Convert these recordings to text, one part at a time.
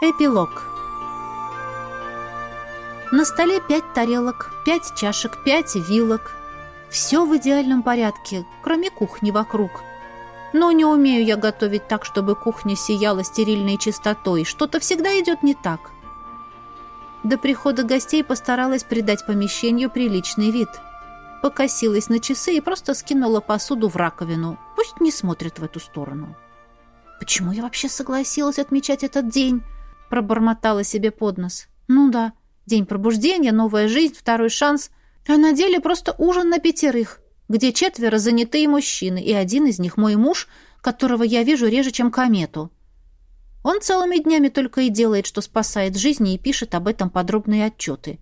Эпилог. На столе пять тарелок, пять чашек, пять вилок. Все в идеальном порядке, кроме кухни вокруг. Но не умею я готовить так, чтобы кухня сияла стерильной чистотой. Что-то всегда идет не так. До прихода гостей постаралась придать помещению приличный вид. Покосилась на часы и просто скинула посуду в раковину. Пусть не смотрит в эту сторону. Почему я вообще согласилась отмечать этот день? Пробормотала себе под нос. Ну да, день пробуждения, новая жизнь, второй шанс. А на деле просто ужин на пятерых, где четверо занятые мужчины, и один из них мой муж, которого я вижу реже, чем комету. Он целыми днями только и делает, что спасает жизни и пишет об этом подробные отчеты.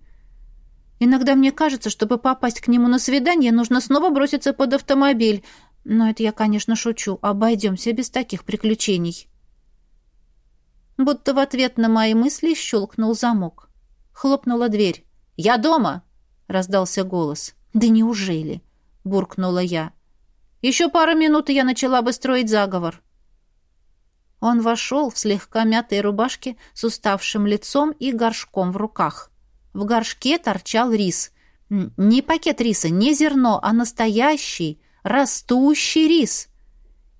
Иногда мне кажется, чтобы попасть к нему на свидание, нужно снова броситься под автомобиль. Но это я, конечно, шучу. Обойдемся без таких приключений. Будто в ответ на мои мысли щелкнул замок. Хлопнула дверь. «Я дома!» — раздался голос. «Да неужели?» — буркнула я. «Еще пару минут, и я начала бы строить заговор». Он вошел в слегка мятой рубашке с уставшим лицом и горшком в руках. В горшке торчал рис. Не пакет риса, не зерно, а настоящий, растущий рис.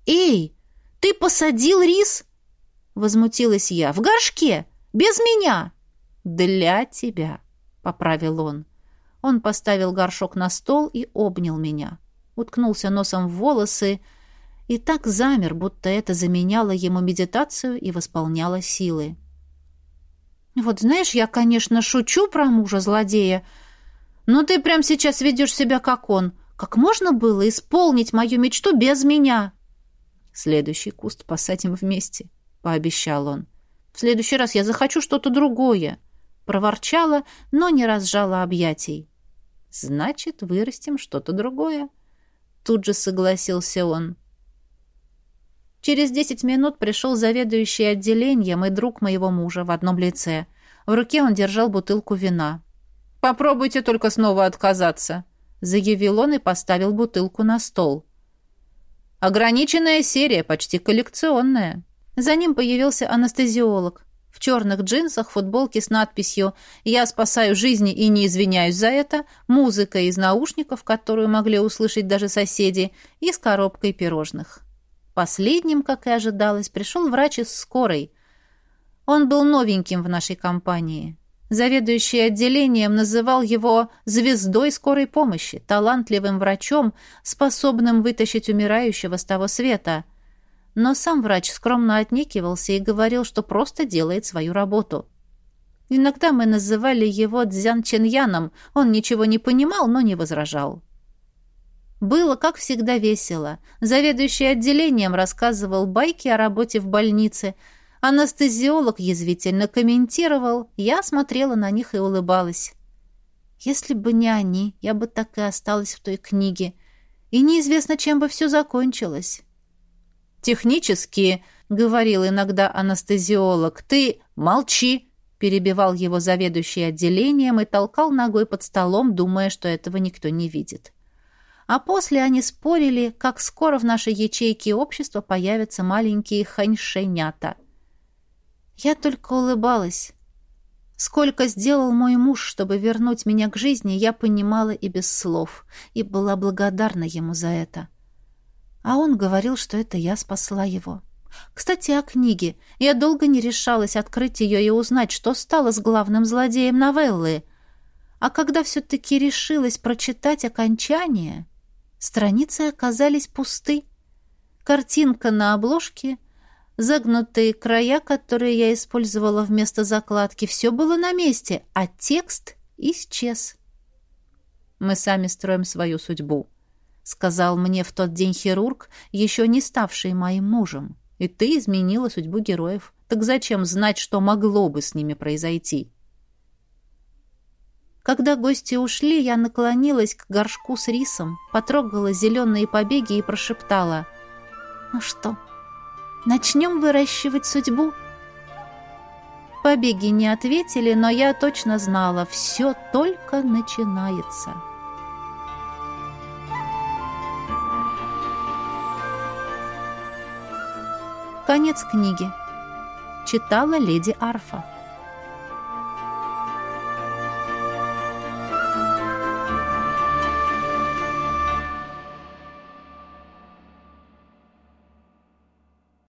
«Эй, ты посадил рис?» Возмутилась я. «В горшке! Без меня!» «Для тебя!» — поправил он. Он поставил горшок на стол и обнял меня. Уткнулся носом в волосы и так замер, будто это заменяло ему медитацию и восполняло силы. «Вот знаешь, я, конечно, шучу про мужа-злодея, но ты прямо сейчас ведешь себя как он. Как можно было исполнить мою мечту без меня?» «Следующий куст посадим вместе», — пообещал он. «В следующий раз я захочу что-то другое», — проворчала, но не разжала объятий. «Значит, вырастим что-то другое», — тут же согласился он. Через десять минут пришел заведующий отделением и друг моего мужа в одном лице. В руке он держал бутылку вина. «Попробуйте только снова отказаться», — заявил он и поставил бутылку на стол. «Ограниченная серия, почти коллекционная». За ним появился анестезиолог. В черных джинсах, футболке с надписью «Я спасаю жизни и не извиняюсь за это», музыка из наушников, которую могли услышать даже соседи, и с коробкой пирожных. Последним, как и ожидалось, пришел врач из скорой. Он был новеньким в нашей компании. Заведующий отделением называл его «звездой скорой помощи», талантливым врачом, способным вытащить умирающего с того света. Но сам врач скромно отнекивался и говорил, что просто делает свою работу. Иногда мы называли его Дзян Ченьяном, он ничего не понимал, но не возражал. Было, как всегда, весело. Заведующий отделением рассказывал байки о работе в больнице. Анестезиолог язвительно комментировал. Я смотрела на них и улыбалась. Если бы не они, я бы так и осталась в той книге. И неизвестно, чем бы все закончилось. «Технически», — говорил иногда анестезиолог, — «ты молчи», — перебивал его заведующий отделением и толкал ногой под столом, думая, что этого никто не видит а после они спорили, как скоро в нашей ячейке общества появятся маленькие ханьшенята. Я только улыбалась. Сколько сделал мой муж, чтобы вернуть меня к жизни, я понимала и без слов, и была благодарна ему за это. А он говорил, что это я спасла его. Кстати, о книге. Я долго не решалась открыть ее и узнать, что стало с главным злодеем новеллы. А когда все-таки решилась прочитать окончание, Страницы оказались пусты. Картинка на обложке, загнутые края, которые я использовала вместо закладки, все было на месте, а текст исчез. «Мы сами строим свою судьбу», — сказал мне в тот день хирург, еще не ставший моим мужем. «И ты изменила судьбу героев. Так зачем знать, что могло бы с ними произойти?» Когда гости ушли, я наклонилась к горшку с рисом, потрогала зеленые побеги и прошептала. «Ну что, начнем выращивать судьбу?» Побеги не ответили, но я точно знала, все только начинается. Конец книги. читала леди Арфа.